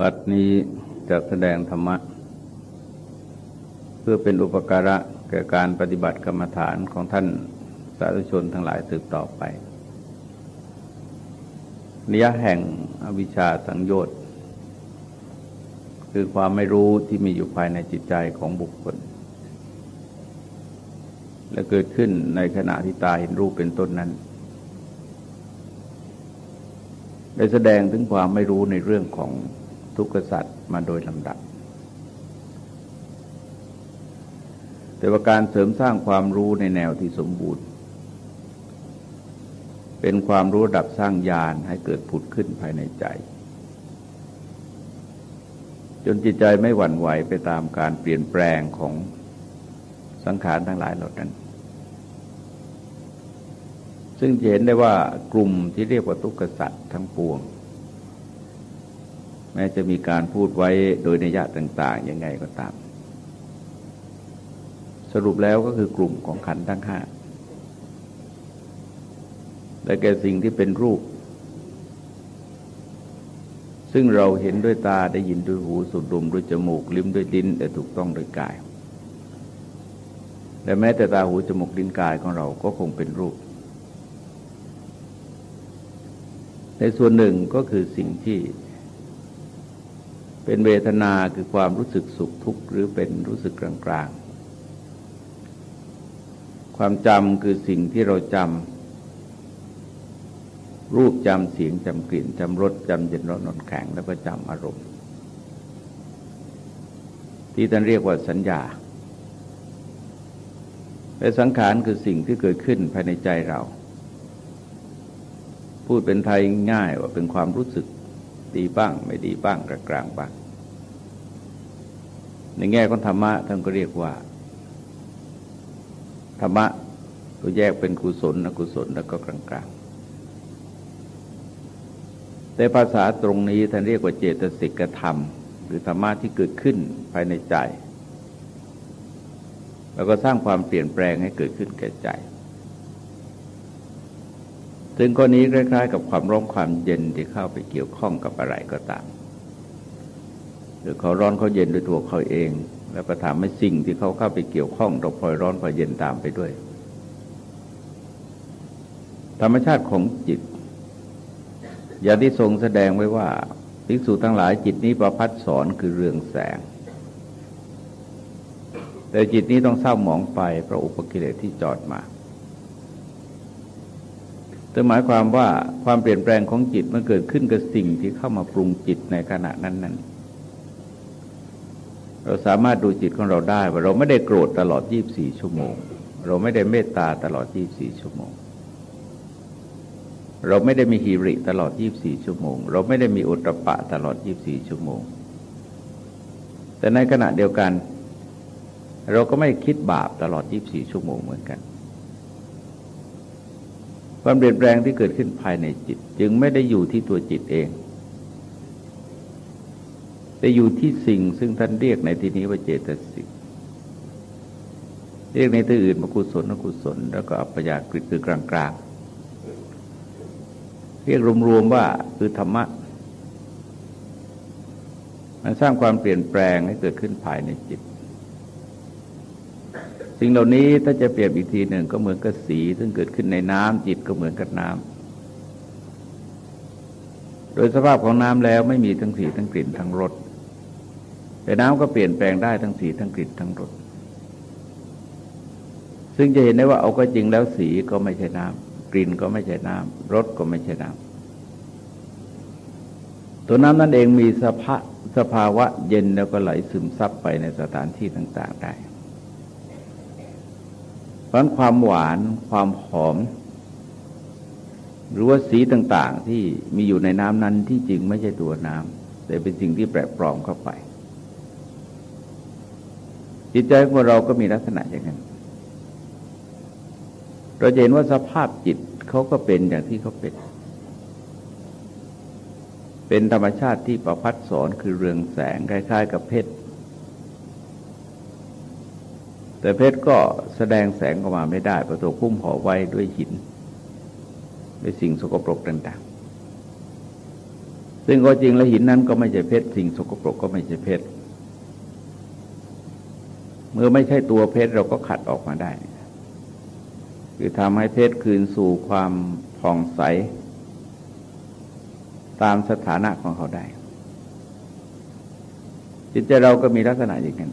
บัดนี้จะแสดงธรรมะ เพื่อเป็นอุปการะแก่การปฏิบัติกรรมฐานของท่านสาธุชนทั้งหลายสืบต่อไปนิยะแห่งอวิชชาสังโยชน์คือความไม่รู้ที่มีอยู่ภายในจิตใจของบุคคล และเกิดขึ้นในขณะที่ตาเห็นรูปเป็นต้นนั้นได้แสดงถึงความไม่รู้ในเรื่องของ ทุกขสัตว์มาโดยลำดับ แต่ว่าการเสริมสร้างความรู้ในแนวที่สมบูรณ์ เป็นความรู้ดับสร้างญาณให้เกิดผุดขึ้นภายในใจ จนจิตใจไม่หวั่นไหวไปตามการเปลี่ยนแปลงของสังขารทั้งหลายเหล่านั้นซึ่งเห็นได้ว่ากลุ่มที่เรียกว่าทุกขสัตว์ทั้งปวง แม้จะมีการพูดไว้โดยนิยะต่าง ๆ ยังไงก็ตาม สรุปแล้วก็คือกลุ่มของขันทั้งห้าและแก่สิ่งที่เป็นรูป ซึ่งเราเห็นด้วยตาได้ยินด้วยหูสูดดมด้วยจมูก ลิ้มด้วยดินแต่ถูกต้องโดยกายและแม้แต่ตาหูจมูกลิ้นกายของเราก็คงเป็นรูป ในส่วนหนึ่งก็คือสิ่งที่ เป็นเวทนาคือความรู้สึกสุขทุกข์หรือเป็นรู้สึกกลางๆ ความจำคือสิ่งที่เราจำรูปจำเสียงจำกลิ่นจำรสจำเย็นร้อนนอนแข็งแล้วก็จำอารมณ์ ที่ท่านเรียกว่าสัญญาและสังขารคือสิ่งที่เกิดขึ้นภายในใจเรา พูดเป็นไทยง่ายว่าเป็นความรู้สึก ดีบ้าง ไม่ดีบ้างกลางกลางบ้าง ในแง่ของธรรมะท่านก็เรียกว่า ธรรมะก็แยกเป็นกุศลอกุศลแล้วก็กลางกลางแต่ภาษาตรงนี้ท่านเรียกว่าเจตสิกธรรม หรือธรรมะที่เกิดขึ้นภายในใจ แล้วก็สร้างความเปลี่ยนแปลงให้เกิดขึ้นแก่ใจ ซึ่งข้อนี้คล้าย ๆ กับความร้อนความเย็นที่เข้าไปเกี่ยวข้องกับอะไรก็ตามหรือเขาร้อนเขาเย็นด้วยตัวเขาเอง แล้วก็ถามให้สิ่งที่เขาเข้าไปเกี่ยวข้องเราพลอยร้อนพลอยเย็นตามไปด้วย ธรรมชาติของจิต อย่างที่ทรงแสดงไว้ว่าภิกษุทั้งหลายจิตนี้ประพัดสอนคือเรืองแสง แต่จิตนี้ต้องเศร้าหมองไปเพราะอุปกิเลสที่จอดมา แต่หมายความว่าความเปลี่ยนแปลงของจิตมันเกิดขึ้นกับสิ่งที่เข้ามาปรุงจิตในขณะนั้นนั้นเราสามารถดูจิตของเราได้ว่าเราไม่ได้โกรธตลอด 24 ชั่วโมง เราไม่ได้เมตตาตลอด 24 ชั่วโมง เราไม่ได้มีหิริตลอด 24 ชั่วโมง เราไม่ได้มีอุตปะตลอด 24 ชั่วโมง แต่ในขณะเดียวกัน เราก็ไม่คิดบาปตลอด 24 ชั่วโมงเหมือนกัน ความเปลี่ยนแปลงที่เกิดขึ้นภายในจิต จึงไม่ได้อยู่ที่ตัวจิตเอง แต่อยู่ที่สิ่งซึ่งท่านเรียกในที่นี้ว่าเจตสิกเรียกในที่อื่นมากุศลอกุศล แล้วก็อัปยากฤิคือกลางๆ เรียกรวมๆว่าคือธรรมะมันสร้างความเปลี่ยนแปลงให้เกิดขึ้นภายในจิต สิ่งเหล่านี้ถ้าจะเปรียบอีกทีหนึ่งก็เหมือนกับสี ซึ่งเกิดขึ้นในน้ำจิตก็เหมือนกับน้ำโดยสภาพของน้ำแล้วไม่มีทั้งสีทั้งกลิ่นทั้งรสแต่น้ำก็เปลี่ยนแปลงได้ทั้งสีทั้งกลิ่นทั้งรสซึ่งจะเห็นได้ว่าเอาก็จริงแล้วสีก็ไม่ใช่น้ำกลิ่นก็ไม่ใช่น้ำรสก็ไม่ใช่น้ำตัวน้ำนั่นเองมีสภาสภาวะเย็นแล้วก็ไหลซึมซับไปในสถานที่ต่าง ๆ ได้ ราะความหวานความหอม หรือว่าสีต่างๆที่มีอยู่ในน้ำนั้นที่จริงไม่ใช่ตัวน้ำแต่เป็นสิ่งที่แปลกปลอมเข้าไป จิตใจของเราก็มีลักษณะอย่างนั้น เราเห็นว่าสภาพจิตเขาก็เป็นอย่างที่เขาเป็น เป็นธรรมชาติที่ประพัดสอนคือเรืองแสงคล้าย ๆ กับเพชร แต่เพชรก็แสดงแสงออกมาไม่ได้ ประตูพุ่มห่อไว้ด้วยหิน ด้วยสิ่งสกปรกต่างๆ ซึ่งก็จริงแล้วหินนั้นก็ไม่ใช่เพชรสิ่งสกปรกก็ไม่ใช่เพชรเมื่อไม่ใช่ตัวเพชรเราก็ขัดออกมาได้ คือทำให้เพชรคืนสู่ความผ่องใส ตามสถานะของเขาได้ จิตใจเราก็มีลักษณะอย่างนั้น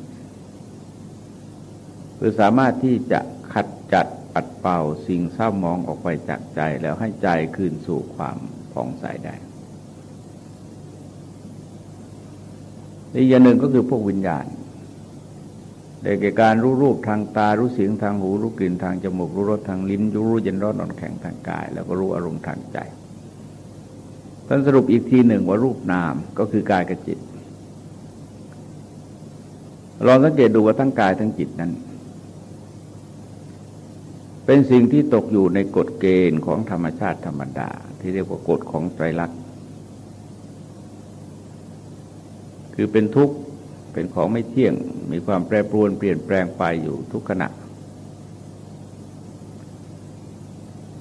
คือสามารถที่จะขัดจัดปัดเป่าสิ่งเศร้ามองออกไปจากใจแล้วให้ใจคืนสู่ความผ่องใสได้อีกอย่างหนึ่งก็คือพวกวิญญาณได้แก่การรู้รูปทางตา รู้เสียงทางหู รู้กลิ่นทางจมูก รู้รสทางลิ้น รู้เย็นร้อนอ่อนแข็งทางกาย แล้วก็รู้อารมณ์ทางใจท่านสรุปอีกทีหนึ่งว่ารูปนามก็คือกายกับจิต ลองสังเกตดูว่าทั้งกายทั้งจิตนั้น เป็นสิ่งที่ตกอยู่ในกฎเกณฑ์ของธรรมชาติธรรมดา ที่เรียกว่ากฎของไตรลักษณ์คือเป็นทุกข์เป็นของไม่เที่ยง มีความแปรปรวนเปลี่ยนแปลงไปอยู่ทุกขณะ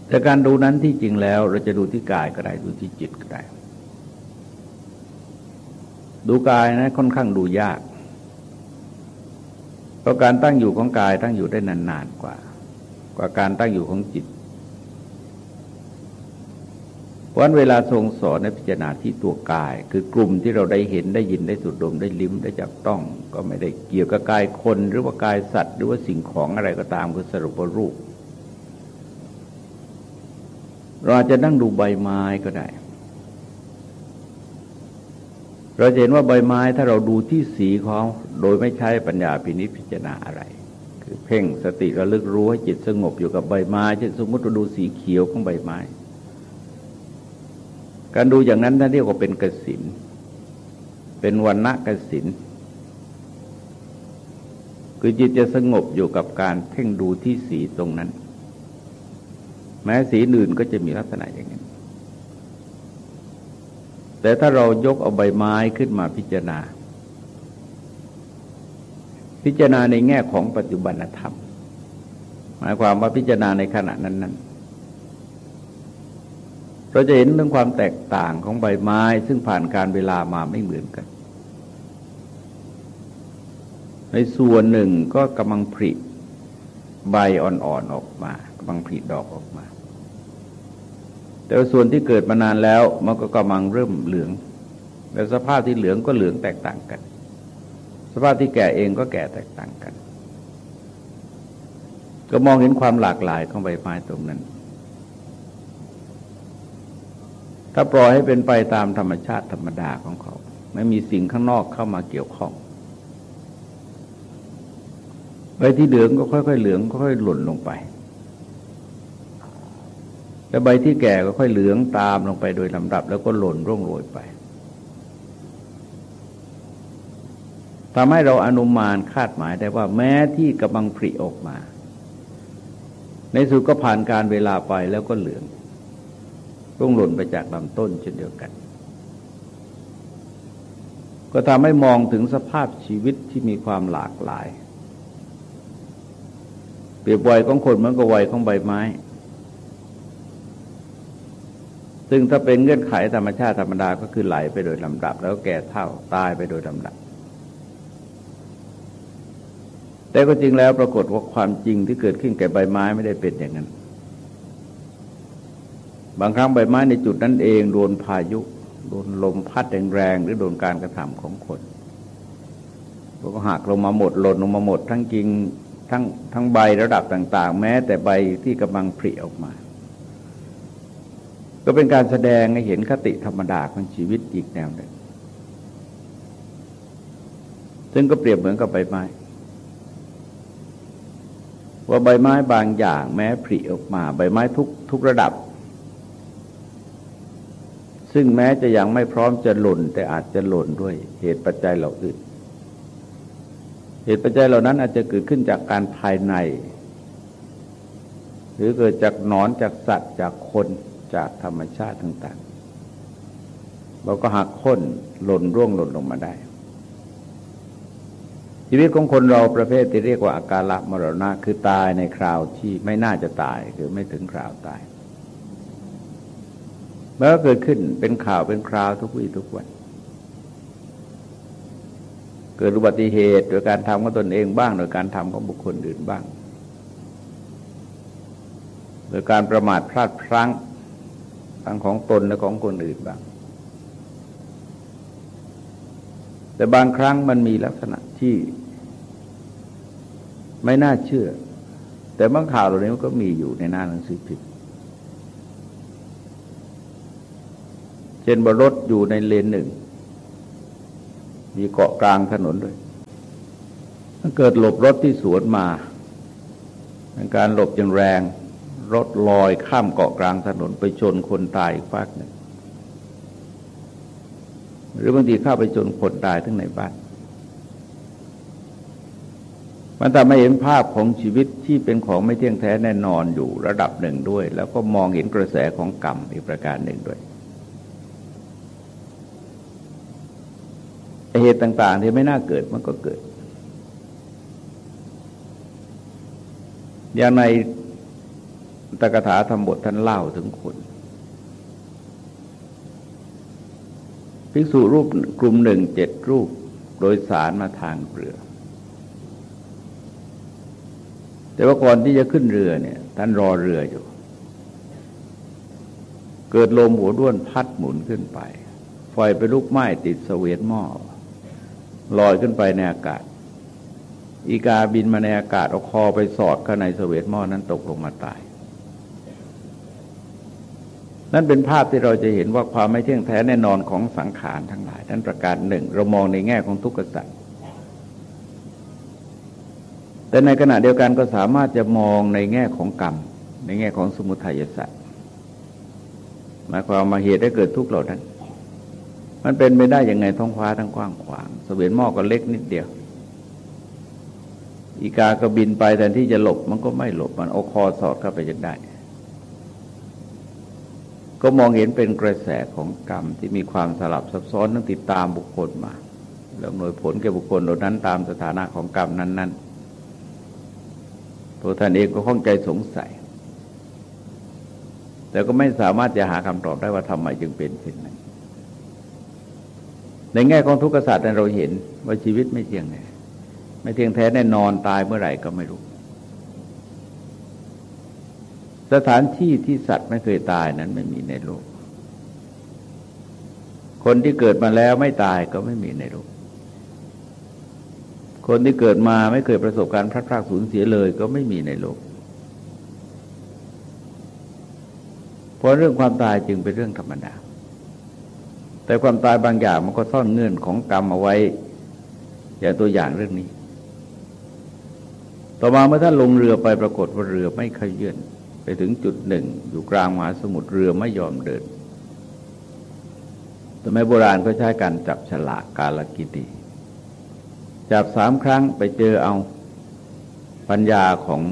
แต่การดูนั้นที่จริงแล้วเราจะดูที่กายก็ได้ดูที่จิตก็ได้ ดูกายนะค่อนข้างดูยาก เพราะการตั้งอยู่ของกายตั้งอยู่ได้นานๆกว่า กว่าการตั้งอยู่ของจิตวันเวลาทรงสอนในพิจารณาที่ตัวกาย คือกลุ่มที่เราได้เห็นได้ยินได้สูดดมได้ลิ้มได้จับต้อง ก็ไม่ได้เกี่ยวกับกายคน หรือว่ากายสัตว์ หรือว่าสิ่งของอะไรก็ตามคือสรุปว่ารูป เราอาจจะนั่งดูใบไม้ก็ได้ เราเห็นว่าใบไม้ถ้าเราดูที่สีของโดยไม่ใช้ปัญญาพินิจพิจารณาอะไร คือเพ่งสติระลึกรู้ให้จิตสงบอยู่กับใบไม้เช่นสมมติเราดูสีเขียวของใบไม้ การดูอย่างนั้นท่านเรียกว่าเป็นกสินเป็นวันณะกสินคือจิตจะสงบอยู่กับการเพ่งดูที่สีตรงนั้น แม้สีอื่นก็จะมีลักษณะอย่างนั้นแต่ถ้าเรายกเอาใบไม้ขึ้นมาพิจารณา พิจารณาในแง่ของปัจจุบันธรรม หมายความว่าพิจารณาในขณะนั้นนั้นเราจะเห็นเรื่องความแตกต่างของใบไม้ ซึ่งผ่านการเวลามาไม่เหมือนกัน ในส่วนหนึ่งก็กำลังผลิใบอ่อนๆออกมากำลังผลิดอกออกมา แต่ส่วนที่เกิดมานานแล้วมันก็กำลังเริ่มเหลืองแต่สภาพที่เหลืองก็เหลืองแตกต่างกัน สภาพที่แก่เองก็แก่แตกต่างกัน ก็มองเห็นความหลากหลายของใบไม้ตรงนั้น ถ้าปล่อยให้เป็นไปตามธรรมชาติธรรมดาของเขา ไม่มีสิ่งข้างนอกเข้ามาเกี่ยวข้องใบที่เหลืองก็ค่อยๆเหลืองค่อยๆหล่นลงไปแต่ใบที่แก่ก็ค่อยเหลืองตามลงไปโดยลำดับ แล้วก็หล่นร่วงโรยไป ทำให้เราอนุมานคาดหมายได้ว่าแม้ที่กำลังผลิออกมา ในสุดก็ผ่านการเวลาไปแล้วก็เหลืองร่วงหล่นไปจากลำต้นเช่นเดียวกัน ก็ทำให้มองถึงสภาพชีวิตที่มีความหลากหลาย เปรียบวัยของคนเหมือนกับวัยของใบไม้ ซึ่งถ้าเป็นเงื่อนไขธรรมชาติธรรมดาก็คือไหลไปโดยลำดับ แล้วแก่เท่าตายไปโดยลำดับ แต่ก็จริงแล้วปรากฏว่าความจริงที่เกิดขึ้นแก่ใบไม้ไม่ได้เป็นอย่างนั้น บางครั้งใบไม้ในจุดนั้นเองโดนพายุ โดนลมพัดแรงๆหรือโดนการกระทำของคนก็หักลงมาหมดหล่นลงมาหมด ทั้งกิ่งทั้งทั้งใบระดับต่าง ๆ แม้แต่ใบที่กำลังผลิออกมา ก็เป็นการแสดงให้เห็นคติธรรมดาของชีวิตอีกแนวหนึ่งซึ่งก็เปรียบเหมือนกับใบไม้ ว่าใบไม้บางอย่างแม้ผลิออกมา ใบไม้ทุกทุกระดับ ซึ่งแม้จะยังไม่พร้อมจะหล่น แต่อาจจะหล่นด้วยเหตุปัจจัยเหล่าอื่น เหตุปัจจัยเหล่านั้นอาจจะเกิดขึ้นจากการภายใน หรือเกิดจากนอนจากสัตว์จากคนจากธรรมชาติต่างๆเราก็หักค้นหล่นร่วงหล่นลงมาได้ ชีวิตของคนเราประเภทที่เรียกว่าอาการละมรณะคือตายในคราวที่ไม่น่าจะตายคือไม่ถึงคราวตายมันก็เกิดขึ้นเป็นข่าวเป็นคราวทุกวี่ทุกวัน เกิดอุบัติเหตุโดยการทำของตนเองบ้าง โดยการทำของบุคคลอื่นบ้าง โดยการประมาทพลาดพลั้งทั้งของตนและของคนอื่นบ้าง แต่บางครั้งมันมีลักษณะที่ ไม่น่าเชื่อ แต่บางข่าวเหล่านี้มันก็มีอยู่ในหน้าหนังสือพิมพ์เช่นบรถอยู่ในเลนหนึ่ง มีเกาะกลางถนนด้วยถ้าเกิดหลบรถที่สวนมาเป็นการหลบอย่างแรง รถลอยข้ามเกาะกลางถนนไปชนคนตายอีกฝากหนึ่งหรือบางทีเข้าไปชนคนตายทั้งในบ้าน มันทำให้เห็นภาพของชีวิตที่เป็นของไม่เที่ยงแท้แน่นอนอยู่ระดับหนึ่งด้วย แล้วก็มองเห็นกระแสของกรรมอีกประการหนึ่งด้วย เหตุต่างๆ ที่ไม่น่าเกิดมันก็เกิด อย่างในตกถาธรรมบทท่านเล่าถึงคนภิกษุรูปกลุ่มหนึ่งเจ็ดรูปโดยสารมาทางเรือ แต่ว่าก่อนที่จะขึ้นเรือเนี่ยท่านรอเรืออยู่ เกิดลมหัวด้วนพัดหมุนขึ้นไป ไฟไปลุกไหม้ติดเสวียนหม้อลอยขึ้นไปในอากาศ อีกาบินมาในอากาศเอาคอไปสอดข้างในเสวตหม้อนั้นตกลงมาตาย นั่นเป็นภาพที่เราจะเห็นว่าความไม่เที่ยงแท้แน่นอนของสังขารทั้งหลายท่านประการหนึ่ง เรามองในแง่ของทุกข์สัตว์ แต่ในขณะเดียวกันก็สามารถจะมองในแง่ของกรรม ในแง่ของสมุทัยสัตว์หมายความมาเหตุได้เกิดทุกข์เหล่านั้น มันเป็นไปได้ยังไงท้องฟ้าทั้งกว้างขวางเสวียนหม้อก็เล็กนิดเดียว อีกาก็บินไปแต่ที่จะหลบมันก็ไม่หลบมันเอาคอสอดเข้าไปจนได้ ก็มองเห็นเป็นกระแสของกรรมที่มีความสลับซับซ้อนต้องติดตามบุคคลมา แล้วหน่วยผลแก่บุคคลเหล่านั้นตามสถานะของกรรมนั้น ๆ ตัวท่านเองก็ข้องใจสงสัย แต่ก็ไม่สามารถจะหาคำตอบได้ว่าทำไมจึงเป็นเช่นนั้น ในแง่ของทุกขศาสตร์เราเห็นว่าชีวิตไม่เที่ยงแน่ไม่เที่ยงแท้แน่นอนตายเมื่อไหร่ก็ไม่รู้ สถานที่ที่สัตว์ไม่เคยตายนั้นไม่มีในโลก คนที่เกิดมาแล้วไม่ตายก็ไม่มีในโลก คนที่เกิดมาไม่เคยประสบการณ์พลาดพลาดสูญเสียเลยก็ไม่มีในโลก เพราะเรื่องความตายจึงเป็นเรื่องธรรมดา แต่ความตายบางอย่างมันก็ซ่อนเงื่อนของกรรมเอาไว้ อย่างตัวอย่างเรื่องนี้ ต่อมาเมื่อท่านลงเรือไปปรากฏว่าเรือไม่ขยื่นไปถึงจุดหนึ่ง อยู่กลางมหาสมุทรเรือไม่ยอมเดินสมัยโบราณก็ใช้การจับฉลากกาลกิตี จับสามครั้งไปเจอเอาปัญญาของ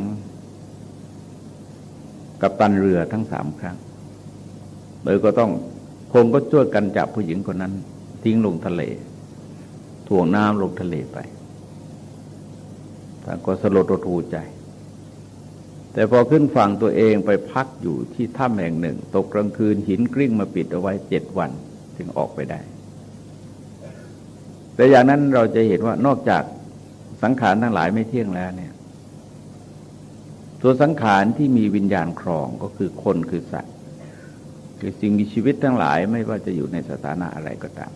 กัปตันเรือทั้งสามครั้งเลยก็ต้องคงก็ช่วยกันจับผู้หญิงคนนั้น ทิ้งลงทะเล ถ่วงน้ำลงทะเลไปท่านก็สลดรูใจ แต่พอขึ้นฝั่งตัวเองไปพักอยู่ที่ถ้ำแห่งหนึ่ง ตกกลางคืนหินกริ้งมาปิดเอาไว้เจ็ดวัน ถึงออกไปได้ แต่อย่างนั้นเราจะเห็นว่านอกจากสังขารทั้งหลายไม่เที่ยงแล้วเนี่ย ตัวสังขารที่มีวิญญาณครองก็คือคนคือสัตว์ คือสิ่งมีชีวิตทั้งหลายไม่ว่าจะอยู่ในสถานะอะไรก็ตาม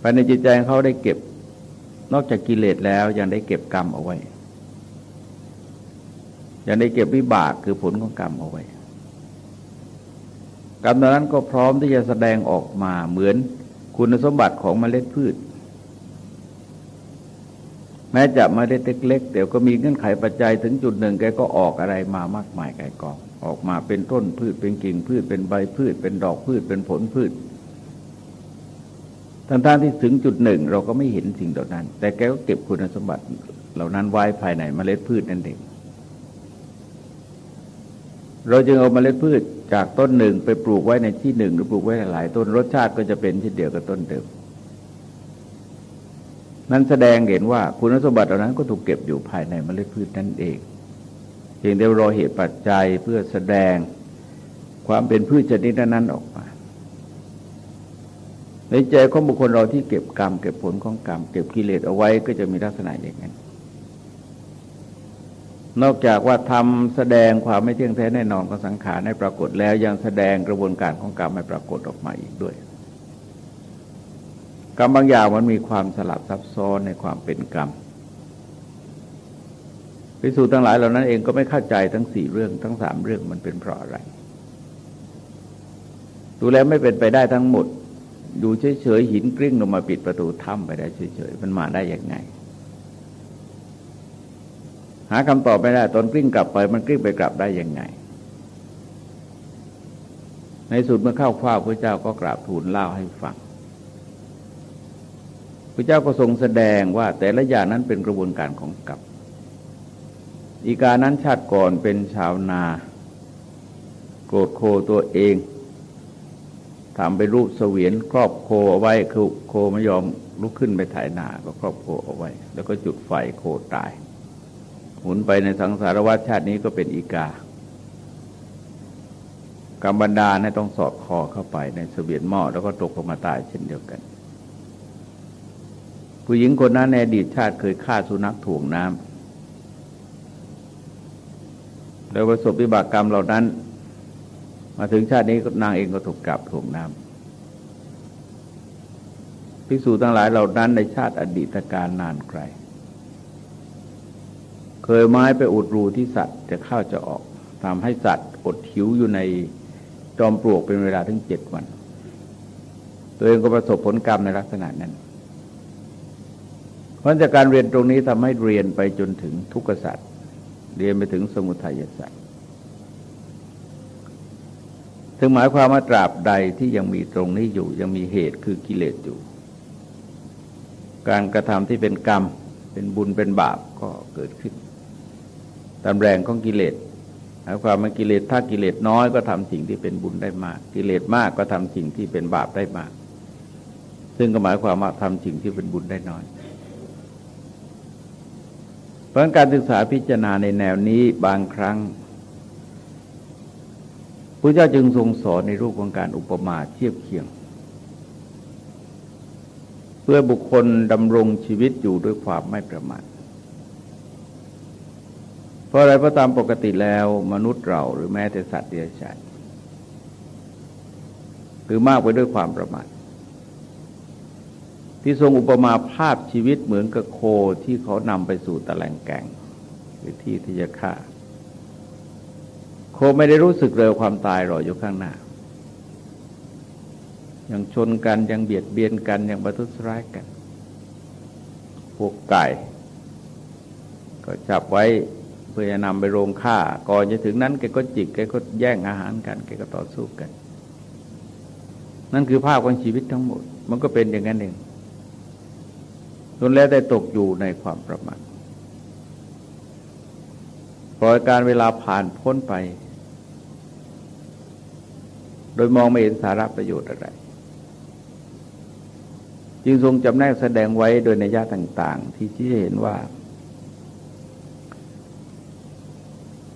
ภายในจิตใจเขาได้เก็บนอกจากกิเลสแล้วยังได้เก็บกรรมเอาไว้ ยังได้เก็บวิบากคือผลของกรรมเอาไว้ กรรมนั้นก็พร้อมที่จะแสดงออกมาเหมือน คุณสมบัติของเมล็ดพืช แม้จะมาเล็ดเล็กๆเดี๋ยวก็มีเงื่อนไขปัจจัยถึงจุดหนึ่งแกก็ออกอะไรมามากมายไกลกอง ออกมาเป็นต้นพืชเป็นกิ่งพืชเป็นใบพืช เป็นดอกพืชเป็นผลพืชทั้งๆที่ถึงจุดหนึ่งเราก็ไม่เห็นสิ่งเหล่านั้น แต่แกก็เก็บคุณสมบัติเหล่านั้นไว้ภายในเมล็ดพืชนั่นเอง เราจึงเอาเมล็ดพืช จากต้นหนึ่งไปปลูกไว้ในที่หนึ่งหรือปลูกไว้หลายต้นรสชาติก็จะเป็นเช่นเดียวกับต้นเดิม นั้นแสดงเห็นว่าคุณสมบัติเหล่านั้นก็ถูกเก็บอยู่ภายในเมล็ดพืชนั่นเองเพียงแต่รอเหตุปัจจัยเพื่อแสดงความเป็นพืชชนิดนั้นออกมา ในใจของบุคคลเราที่เก็บกรรม เก็บผลของกรรม เก็บกิเลสเอาไว้ก็จะมีลักษณะอย่างนั้น นอกจากว่าทำแสดงความไม่เที่ยงแท้แน่นอนของสังขารให้ปรากฏแล้วยังแสดงกระบวนการของกรรมให้ปรากฏออกมาอีกด้วย กรรมบางอย่างมันมีความสลับซับซ้อนในความเป็นกรรมพิสูจน์ทั้งหลายเหล่านั้นเองก็ไม่เข้าใจทั้งสี่เรื่องทั้งสามเรื่องมันเป็นเพราะอะไร ดูแล้วไม่เป็นไปได้ทั้งหมด ดูเฉยๆหินกริ้งลงมาปิดประตูถ้ำไปได้เฉยๆมันมาได้ยังไง หาคำตอบไม่ได้ตอนกลิ้งกลับไป มันกลิ้งไปกลับได้ยังไง ในสุดเมื่อเข้าคว้าพระเจ้าก็กราบทูลเล่าให้ฟังพระเจ้าก็ทรงแสดงว่าแต่ละอย่างนั้นเป็นกระบวนการของกรรมอีกานั้นชาติก่อนเป็นชาวนา โกรธโคตัวเองทำไปรูปเสวียนครอบโคเอาไว้คือโคไม่ยอมลุกขึ้นไปถ่ายนาก็ครอบโคเอาไว้ แล้วก็จุดไฟโคตาย หมุนไปในสังสารวัฏชาตินี้ก็เป็นอีกากรรมบรรดาเนี่ยต้องสอดคอเข้าไปในเสบียนหม้อแล้วก็ตกลงมาตายเช่นเดียวกัน ผู้หญิงคนนั้นในอดีตชาติเคยฆ่าสุนัขถ่วงน้ำแล้วประสบวิบากกรรมเหล่านั้น มาถึงชาตินี้นางเองก็ถูกกลับถ่วงน้ำภิกษุทั้งหลายเหล่านั้นในชาติอดีตการนานไกล เคยไม้ไปอุดรูที่สัตว์จะเข้าจะออกทำให้สัตว์อดหิวอยู่ในจอมปลวกเป็นเวลาถึงเจ็ดวัน ตัวเองก็ประสบผลกรรมในลักษณะนั้น เพราะจากการเรียนตรงนี้ทำให้เรียนไปจนถึงทุกขสัตว์เรียนไปถึงสมุทัยสัตว์ถึงหมายความว่าตราบใดที่ยังมีตรงนี้อยู่ ยังมีเหตุคือกิเลสอยู่ การกระทำที่เป็นกรรมเป็นบุญเป็นบาปก็เกิดขึ้น ตามแรงของกิเลสหมายความว่ากิเลสถ้ากิเลสน้อยก็ทำสิ่งที่เป็นบุญได้มาก กิเลสมากก็ทำสิ่งที่เป็นบาปได้มาก ซึ่งก็หมายความว่าทำสิ่งที่เป็นบุญได้น้อยเพราะการศึกษาพิจารณาในแนวนี้บางครั้งพระเจ้าจึงทรงสอนในรูปของการอุปมาเทียบเคียง เพื่อบุคคลดำรงชีวิตอยู่ด้วยความไม่ประมาท เพราะอะไรเพราะตามปกติแล้วมนุษย์เราหรือแม้แต่สัตว์เดรัจฉานคือมากไปด้วยความประมาทที่ทรงอุปมาภาพชีวิตเหมือนกับโคที่เขานำไปสู่ตะแลงแกงหรือที่ที่จะฆ่า โคไม่ได้รู้สึกเร็วความตายรออยู่ข้างหน้า ยังชนกันยังเบียดเบียนกันยังประทุษร้ายกัน พวกไก่ ก็จับไว้ เพื่อจะนำไปโรงฆ่า ก่อนจะถึงนั้นแกก็จิกแกก็แย่งอาหารกันแกก็ต่อสู้กัน นั่นคือภาพของชีวิตทั้งหมด มันก็เป็นอย่างนั้นเองจนแล้วได้ตกอยู่ในความประมาทปล่อยการเวลาผ่านพ้นไป โดยมองไม่เห็นสาระประโยชน์อะไร จึงทรงจำแนกแสดงไว้โดยในญาต่าง ๆ ที่ชี้เห็นว่า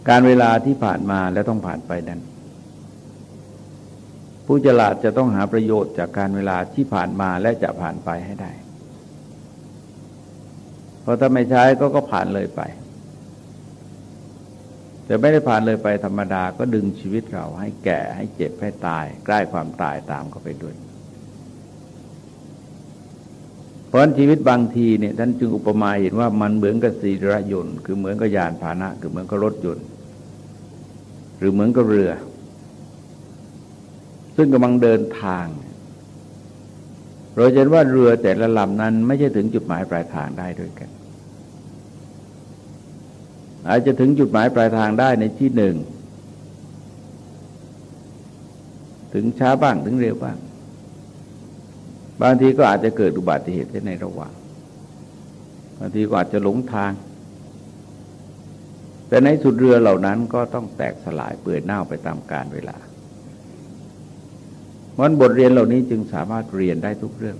การเวลาที่ผ่านมาและต้องผ่านไปนั้น ผู้ฉลาดจะต้องหาประโยชน์จากการเวลาที่ผ่านมาและจะผ่านไปให้ได้ เพราะถ้าไม่ใช้ก็ก็ผ่านเลยไป แต่ไม่ได้ผ่านเลยไปธรรมดาก็ดึงชีวิตเราให้แก่ให้เจ็บให้ตาย ใกล้ความตายตามเข้าไปด้วยเพราะชีวิตบางทีเนี่ยท่านจึงอุปมาเห็นว่ามันเหมือนกับสีระยนต์คือเหมือนกับยานพาหนะ คือเหมือนกับรถยนต์ หรือเหมือนกับเรือ ซึ่งกำลังเดินทาง เราจะเห็นว่าเรือแต่ละลำนั้น ไม่ใช่ถึงจุดหมายปลายทางได้ด้วยกัน อาจจะถึงจุดหมายปลายทางได้ในที่หนึ่ง ถึงช้าบ้างถึงเร็วบ้าง บางทีก็อาจจะเกิดอุบัติเหตุในระหว่างบางทีก็อาจจะหลงทาง แต่ในสุดเรือเหล่านั้นก็ต้องแตกสลายเปื่อยเน่าไปตามกาลเวลามันบทเรียนเหล่านี้จึงสามารถเรียนได้ทุกเรื่อง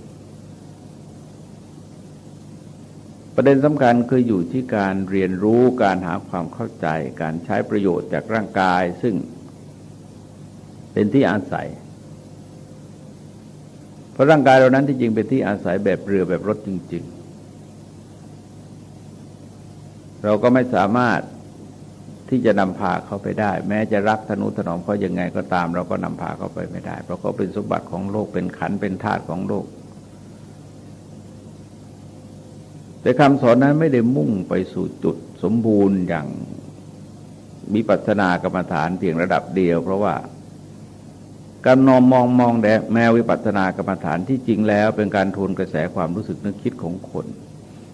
ประเด็นสำคัญคืออยู่ที่การเรียนรู้การหาความเข้าใจ การใช้ประโยชน์จากร่างกายซึ่งเป็นที่อาศัย เพราะร่างกายเรานั้นที่จริงเป็นที่อาศัยแบบเรือแบบรถจริง ๆ เราก็ไม่สามารถ ที่จะนำพาเขาไปได้ แม้จะรักธนุถนอมเขายังไงก็ตาม เราก็นำพาเขาไปไม่ได้ เพราะเขาเป็นสมบัติของโลกเป็นขันเป็นธาตุของโลก แต่คำสอนนั้นไม่ได้มุ่งไปสู่จุดสมบูรณ์อย่างมีปัสนากรรมฐานเพียงระดับเดียว เพราะว่าการนอมมองมองแดแมววิปัสสนากรรมฐานที่จริงแล้วเป็นการทวนกระแสความรู้สึกนึกคิดของคน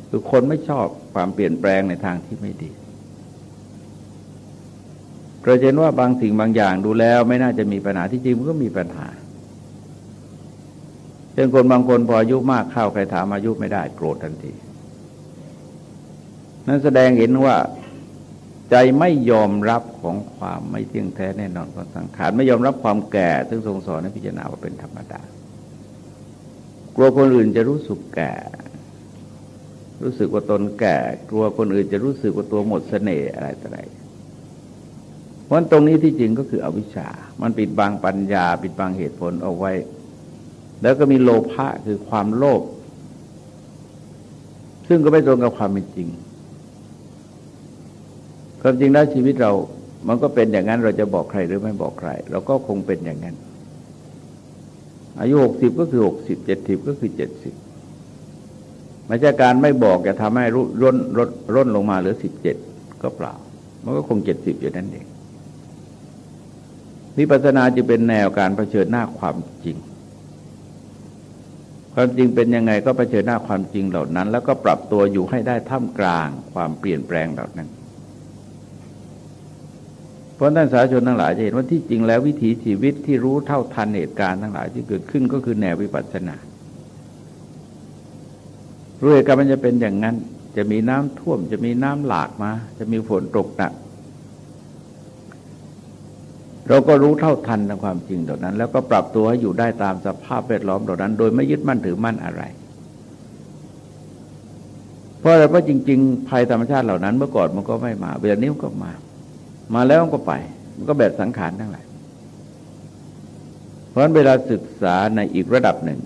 คือคนไม่ชอบความเปลี่ยนแปลงในทางที่ไม่ดี เราเห็นว่าบางสิ่งบางอย่างดูแล้ว ไม่น่าจะมีปัญหาที่จริงมันก็มีปัญหาเช่นคนบางคนพออายุมากเข้าใครถามอายุไม่ได้โกรธทันที นั้นแสดงเห็นว่าใจไม่ยอมรับของความไม่เที่ยงแท้แน่นอนของสังขารไม่ยอมรับความแก่ซึ่งทรงสอนให้พิจารณาว่าเป็นธรรมดา กลัวคนอื่นจะรู้สึกแก่ รู้สึกว่าตนแก่ กลัวคนอื่นจะรู้สึกว่าตัวหมดเสน่ห์อะไรต่ออะไร เพราะตรงนี้ที่จริงก็คืออวิชชา มันปิดบังปัญญา ปิดบังเหตุผลเอาไว้ แล้วก็มีโลภะคือความโลภ ซึ่งก็ไม่ตรงกับความเป็นจริง ความจริงแล้วชีวิตเรา มันก็เป็นอย่างนั้น เราจะบอกใครหรือไม่บอกใคร เราก็คงเป็นอย่างนั้น อายุหกสิบก็คือหกสิบเจ็ดสิบก็คือเจ็ดสิบไม่ใช่การไม่บอกจะทำให้ร่นร่นร่นลงมาเหลือสิบเจ็ดก็เปล่า มันก็คงเจ็ดสิบอยู่นั่นเอง วิปัสสนาจะเป็นแนวการรเผชิญหน้าความจริง ความจริงเป็นยังไงก็เผชิญหน้าความจริงเหล่านั้น แล้วก็ปรับตัวอยู่ให้ได้ท่ามกลางความเปลี่ยนแปลงเหล่านั้นเพราะท่านสาชนทั้งหลายจะเห็นว่าที่จริงแล้ววิถีชีวิตที่รู้เท่าทันเหตุการณ์ทั้งหลายที่เกิดขึ้นก็คือแนววิปัสสนารู้เหตุการณ์มันจะเป็นอย่างนั้น จะมีน้ำท่วม จะมีน้ำหลากมา จะมีฝนตกหนัก เราก็รู้เท่าทันในความจริงเหล่านั้น แล้วก็ปรับตัวให้อยู่ได้ตามสภาพแวดล้อมเหล่านั้น โดยไม่ยึดมั่นถือมั่นอะไร เพราะอะไรเพราะจริง ๆ ภัยธรรมชาติเหล่านั้น เมื่อก่อนมันก็ไม่มาเวลานี้มันก็มา มาแล้วมันก็ไป มันก็แบบสังขารทั้งหลายเพราะฉะนั้นเวลาศึกษาในอีกระดับหนึ่ง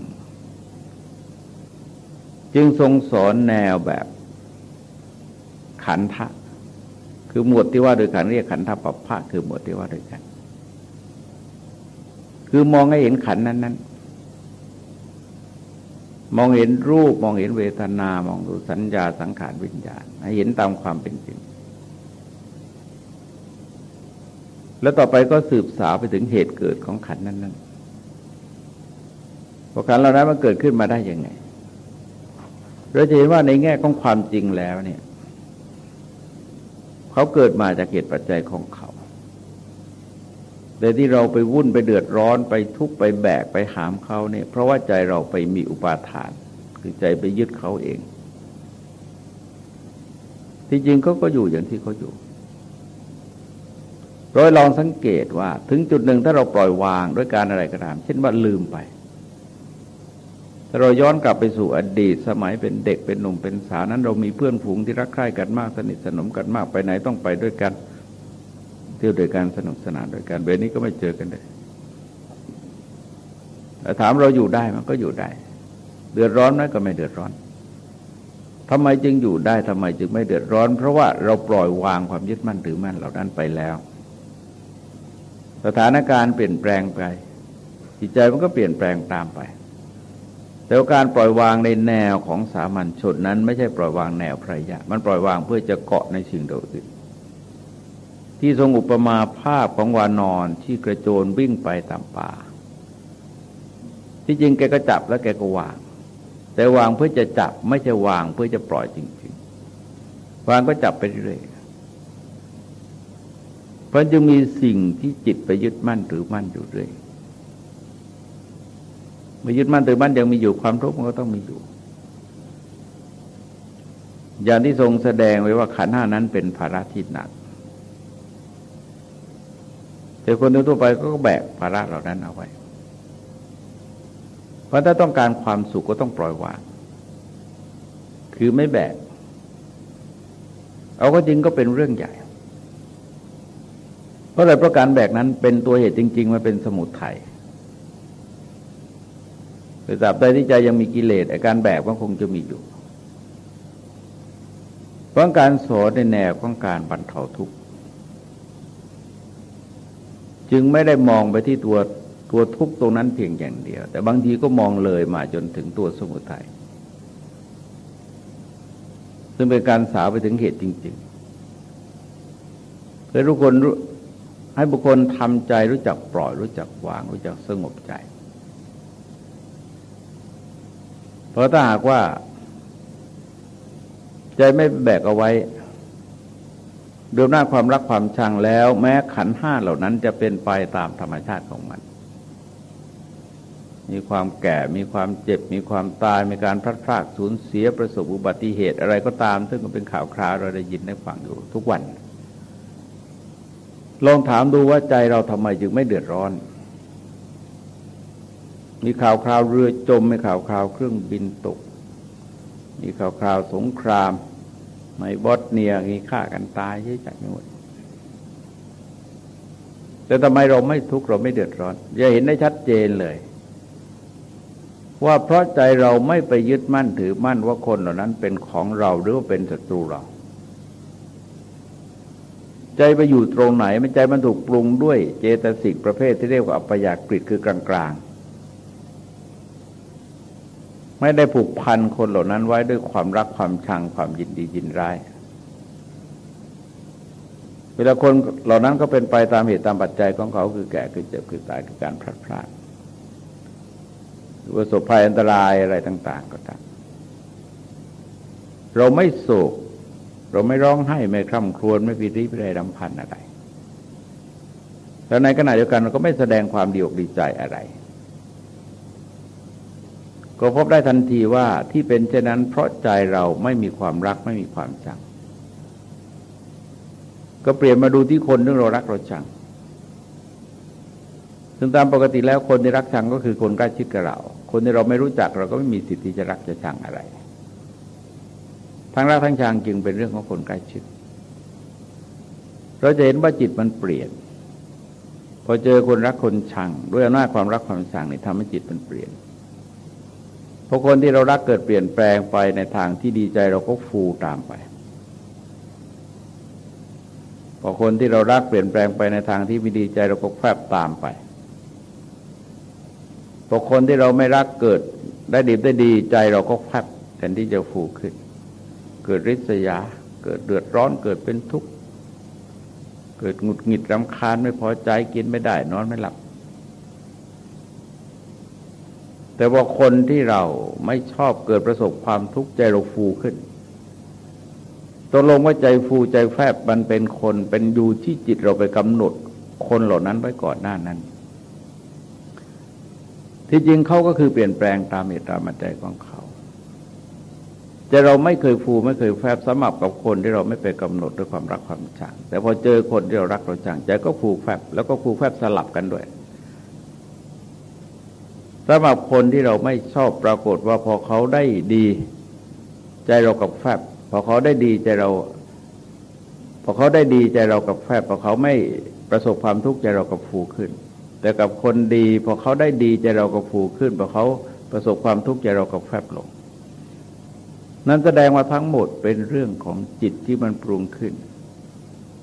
จึงทรงสอนแนวแบบขันธะคือหมวดที่ว่าโดยขันเรียกขันธปภะคือหมวดที่ว่าโดยกัน คือมองให้เห็นขันนั้นนั้นมองเห็นรูปมองเห็นเวทนา มองดูสัญญาสังขารวิญญาณให้เห็นตามความเป็นจริง แล้วต่อไปก็สืบสาวไปถึงเหตุเกิดของขันนั้นนั้นพอขันเหล่านั้นมันเกิดขึ้นมาได้ยังไง เราจะเห็นว่าในแง่ของความจริงแล้วเนี่ย เขาเกิดมาจากเหตุปัจจัยของเขา แต่ที่เราไปวุ่นไปเดือดร้อนไปทุกข์ไปแบกไปหามเขาเนี่ย เพราะว่าใจเราไปมีอุปาทาน คือใจไปยึดเขาเอง ที่จริงเขาก็อยู่อย่างที่เขาอยู่โดยลองสังเกตว่า ถึงจุดหนึ่งถ้าเราปล่อยวางด้วยการอะไรก็ตาม เช่นว่าลืมไปถ้าเราย้อนกลับไปสู่อดีตสมัยเป็นเด็กเป็นหนุ่มเป็นสาวนั้น เรามีเพื่อนฝูงที่รักใคร่กันมากสนิทสนมกันมากไปไหนต้องไปด้วยกัน เที่ยวโดยการสนุกสนานโดยการเบนี้ก็ไม่เจอกันเลยแต่ถามเราอยู่ได้มันก็อยู่ได้ เดือดร้อนไหมก็ไม่เดือดร้อนทำไมจึงอยู่ได้ทำไมจึงไม่เดือดร้อน เพราะว่าเราปล่อยวางความยึดมั่นถือมั่นเหล่านั้นไปแล้ว สถานการณ์เปลี่ยนแปลงไปจิตใจมันก็เปลี่ยนแปลงตามไป แต่การปล่อยวางในแนวของสามัญชนนั้น ไม่ใช่ปล่อยวางแนวพระยะ มันปล่อยวางเพื่อจะเกาะในสิ่งเดียว ที่ทรงอุปมาภาพของวานอนที่กระโจนวิ่งไปตามป่า ที่จริงแกก็จับแล้วแกก็วาง แต่วางเพื่อจะจับไม่ใช่วางเพื่อจะปล่อยจริงๆ วางก็จับไปเรื่อยเพราะจึงมีสิ่งที่จิตไปยึดมั่นหรือมั่นอยู่เรื่อยเมื่อยึดมั่นหรือมั่นยังมีอยู่ความทุกข์มันก็ต้องมีอยู่ อย่างที่ทรงแสดงไว้ว่าขันห้านั้นเป็นภาระที่หนัก แต่คนทั่วไปก็แบกภาระเหล่านั้นเอาไว้ เพราะถ้าต้องการความสุขก็ต้องปล่อยวาง คือไม่แบก เอาก็จริงก็เป็นเรื่องใหญ่ราะอะไรเพราะการแบกนั้นเป็นตัวเหตุจริง ๆ มันเป็นสมุทยัยแต่ตราบใดที่ใจยังมีกิเลสอาการแบกมันคงจะมีอยู่เพราะการสอนในแนวของการบรรเทาทุกข์ จึงไม่ได้มองไปที่ตัวตัวทุกตรงนั้นเพียงอย่างเดียว แต่บางทีก็มองเลยมาจนถึงตัวสมุทยัยซึ่งเป็นการสาวไปถึงเหตุจริงๆเพื่อทุกคนให้บุคคลทำใจรู้จักปล่อยรู้จักวาง รู้จักสงบใจ เพราะถ้าหากว่า ใจไม่แบกเอาไว้ ดยหน้าความรักความชังแล้ว แม้ขันห้าเหล่านั้นจะเป็นไปตามธรรมชาติของมัน มีความแก่มีความเจ็บ มีความตายมีการพลัดพรากสูญเสียประสบอุบัติเหตุอะไรก็ตาม ซึ่งก็เป็นข่าวคราวเราได้ยินได้ฟังอยู่ทุกวัน ลองถามดูว่าใจเราทำไมจึงไม่เดือดร้อนมีข่าวคราวเรือจมมีข่าวคราวเครื่องบินตก มีข่าวคราวสงคราม ในบอสเนียมีฆ่ากันตายเยอะจัดหมดแต่ทำไมเราไม่ทุกข์เราไม่เดือดร้อนจะเห็นได้ชัดเจนเลย ว่าเพราะใจเราไม่ไปยึดมั่นถือมั่นว่าคนเหล่านั้นเป็นของเราหรือว่าเป็นศัตรูเรา ใจไปอยู่ตรงไหนมันใจมันถูกปรุงด้วยเจตสิกประเภทที่เรียกว่าอัปยากฤิคือ กลางๆ ไม่ได้ผูกพันคนเหล่านั้นไว้ด้วยความรักความชังความยินดียินร้าย เวลาคนเหล่านั้นก็เป็นไปตามเหตุตามปัจจัยของเขาคือแก่คือเจ็บคือตายคือการพลาดพลาดหรือประสบภัยอันตรายอะไรต่าง ๆ ก็ตามเราไม่โศก เราไม่ร้องไห้ไม่คร่ำครวญไม่ปีติพิไรรำพันอะไรแล้วในขณะเดียวกันเราก็ไม่แสดงความดีอกดีใจอะไร ก็พบได้ทันทีว่าที่เป็นเช่นนั้นเพราะใจเราไม่มีความรักไม่มีความชัง ก็เปลี่ยนมาดูที่คนที่เรารักเราชังซึ่งตามปกติแล้วคนที่รักชังก็คือคนใกล้ชิดกับเรา คนที่เราไม่รู้จักเราก็ไม่มีสิทธิ์ที่จะรักจะชังอะไร ทั้งรักทั้งชังจึงเป็นเรื่องของคนใกล้ชิด เราจะเห็นว่าจิตมันเปลี่ยน พอเจอคนรักคนชัง ด้วยอำนาจความรักความชังนี่ทำให้จิตมันเปลี่ยน พอคนที่เรารักเกิดเปลี่ยนแปลงไปในทางที่ดีใจเราก็ฟูตามไปพอคนที่เรารักเปลี่ยนแปลงไปในทางที่ไม่ดีใจเราก็แฝบตามไปพอคนที่เราไม่รักเกิดได้ดีได้ดีใจเราก็แฝบแทนที่จะฟูขึ้น เกิดริษยา เกิดเดือดร้อนเกิดเป็นทุกข์เกิดหงุดหงิดรำคาญไม่พอใจกินไม่ได้นอนไม่หลับ แต่ว่าคนที่เราไม่ชอบเกิดประสบความทุกข์ใจเราฟูขึ้นตกลงว่าใจฟูใจแฟบมันเป็นคนเป็นอยู่ที่จิตเราไปกำหนด คนเหล่านั้นไว้ก่อนหน้านั้น ที่จริงเขาก็คือเปลี่ยนแปลงตามเหตุตามปัจจัยของเขาจะเราไม่เคยฟูไม่เคยแฟบสมับกับคนที่เราไม่ไปกำหนดด้วยความรักความชังแต่พอเจอคนที่เรารักเราชังใจก็ฟูแฟบแล้วก็ฟูแฟบสลับกันด้วย สำหรับคนที่เราไม่ชอบปรากฏว่าพอเขาได้ดี ใจเรากับแฟบพอเขาได้ดีใจเรา พอเขาได้ดีใจเรากับแฟบพอเขาไม่ประสบความทุกข์ใจเรากับฟูขึ้น แต่กับคนดี พอเขาได้ดีใจเรากับฟูขึ้นพอเขาประสบความทุกข์ใจเรากับแฟบลง นั้นแสดงว่าทั้งหมดเป็นเรื่องของจิตที่มันปรุงขึ้น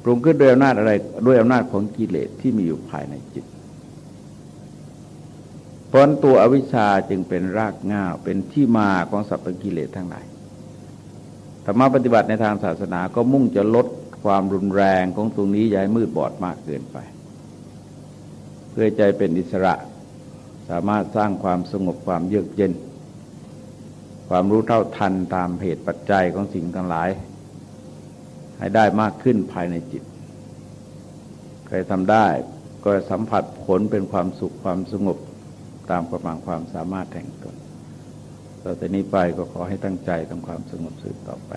ปรุงขึ้นด้วยอำนาจอะไรด้วยอำนาจของกิเลสที่มีอยู่ภายในจิต ราะตัวอวิชชาจึงเป็นรากง่าเป็นที่มาของสัพพกิเลสทั้งหลายธรรมะปฏิบัติในทางศาสนาก็มุ่งจะลดความรุนแรงของตรงนี้ย้ายมืดบอดมากเกินไป เพื่อใจเป็นอิสระสามารถสร้างความสงบความเยือกเย็น ความรู้เท่าทันตามเหตุปัจจัยของสิ่งทั้งหลาย ให้ได้มากขึ้นภายในจิต ใครทำได้ก็สัมผัสผลเป็นความสุขความสงบ ตามกำลังความสามารถแห่งตนต่อแต่นี้ไปก็ขอให้ตั้งใจทำความสงบสืบต่อไป